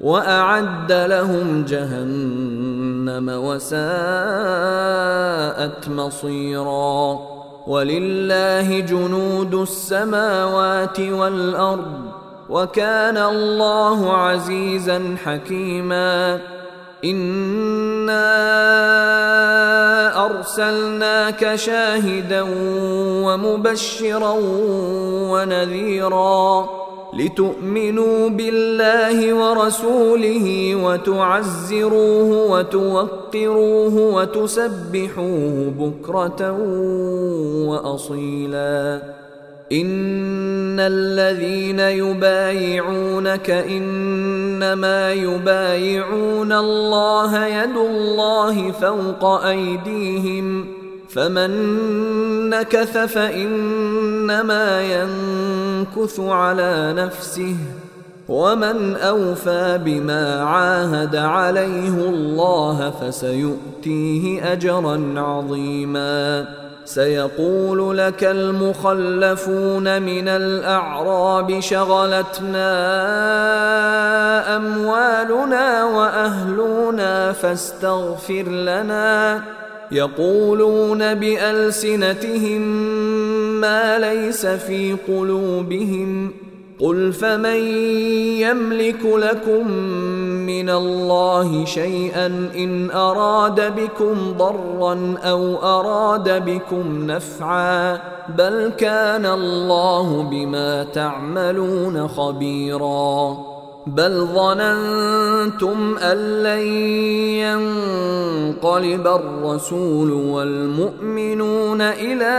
وأعد لهم جهنم وساءت مصيرا. ولله جنود السماوات والأرض وكان الله عزيزا حكيما. إنا أرسلناك شاهدا ومبشرا ونذيرا. لتؤمنوا بالله ورسوله وتعزروه وتوقروه وتسبحوه بكرة وأصيلا. إن الذين يبايعونك إنما يبايعون الله يد الله فوق أيديهم فمن نكث فإنما ينكث على نفسه ومن أوفى بما عاهد عليه الله فسيؤتيه أجرا عظيما. سيقول لك المخلفون من الأعراب شغلتنا أموالنا وأهلنا فاستغفر لنا. يقولون بألسنتهم ما ليس في قلوبهم. قل فمن يملك لكم من الله شيئا إن أراد بكم ضرا أو أراد بكم نفعا بل كان الله بما تعملون خبيرا. بل ظننتم أن لن ينقلب الرسول والمؤمنون إلى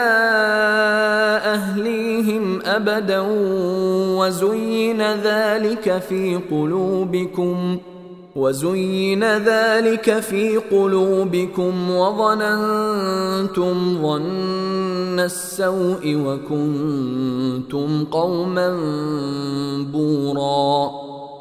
أبدا وزين ذلك في قلوبكم وزين ذلك في قلوبكم وظننتم ظن السوء وكنتم قوما بورا.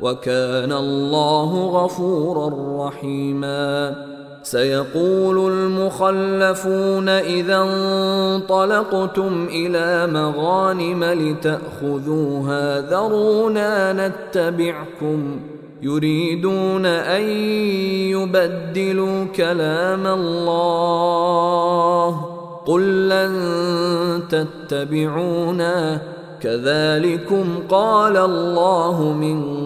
وكان الله غفورا رحيما. سيقول المخلفون إذا انطلقتم إلى مغانم لتأخذوها ذرونا نتبعكم. يريدون أن يبدلوا كلام الله. قل لن تتبعونا. كذلكم قال الله من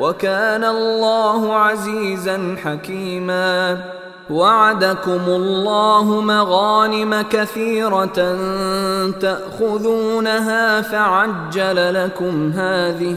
وكان الله عزيزا حكيما. وعدكم الله مغانم كثيرة تأخذونها فعجل لكم هذه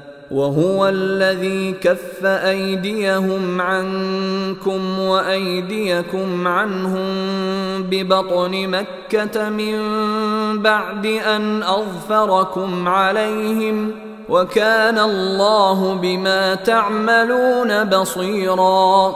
وهو الذي كف أيديهم عنكم وأيديكم عنهم ببطن مكة من بعد أن أظفركم عليهم وكان الله بما تعملون بصيرا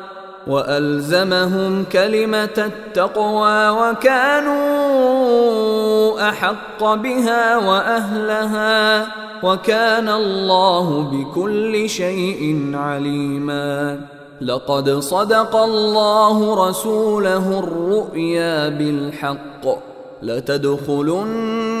وألزمهم كلمة التقوى وكانوا أحق بها وأهلها وكان الله بكل شيء عليما. لقد صدق الله رسوله الرؤيا بالحق. لتدخلن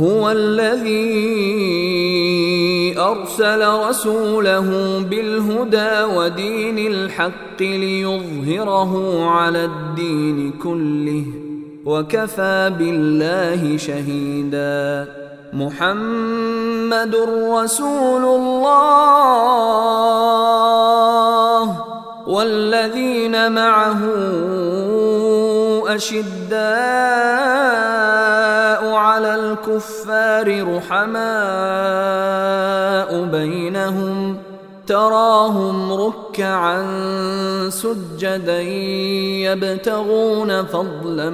هو الذي أرسل رسوله بالهدى ودين الحق ليظهره على الدين كله وكفى بالله شهيدا. محمد رسول الله والذين معه أشداء على الكفار رحماء بينهم تراهم ركعا سجدا يبتغون فضلا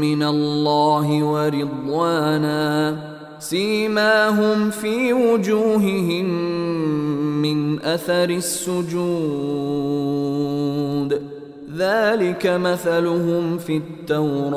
من الله ورضوانا. سيماهم في وجوههم من أثر السجود. ذلك مثلهم في التوراة.